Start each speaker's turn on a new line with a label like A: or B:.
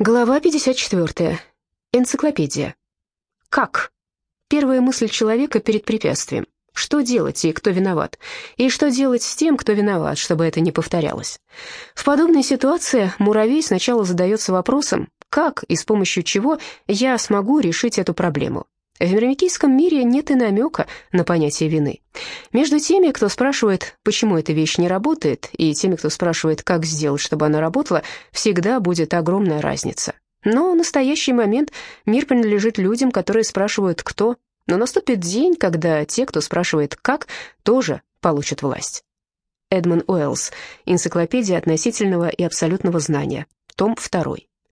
A: Глава 54. Энциклопедия. Как? Первая мысль человека перед препятствием. Что делать и кто виноват? И что делать с тем, кто виноват, чтобы это не повторялось? В подобной ситуации муравей сначала задается вопросом, как и с помощью чего я смогу решить эту проблему. В мирмикийском мире нет и намека на понятие вины. Между теми, кто спрашивает, почему эта вещь не работает, и теми, кто спрашивает, как сделать, чтобы она работала, всегда будет огромная разница. Но в настоящий момент мир принадлежит людям, которые спрашивают «кто?», но наступит день, когда те, кто спрашивает «как?», тоже получат власть. Эдмон Уэллс. Энциклопедия относительного и абсолютного знания. Том 2.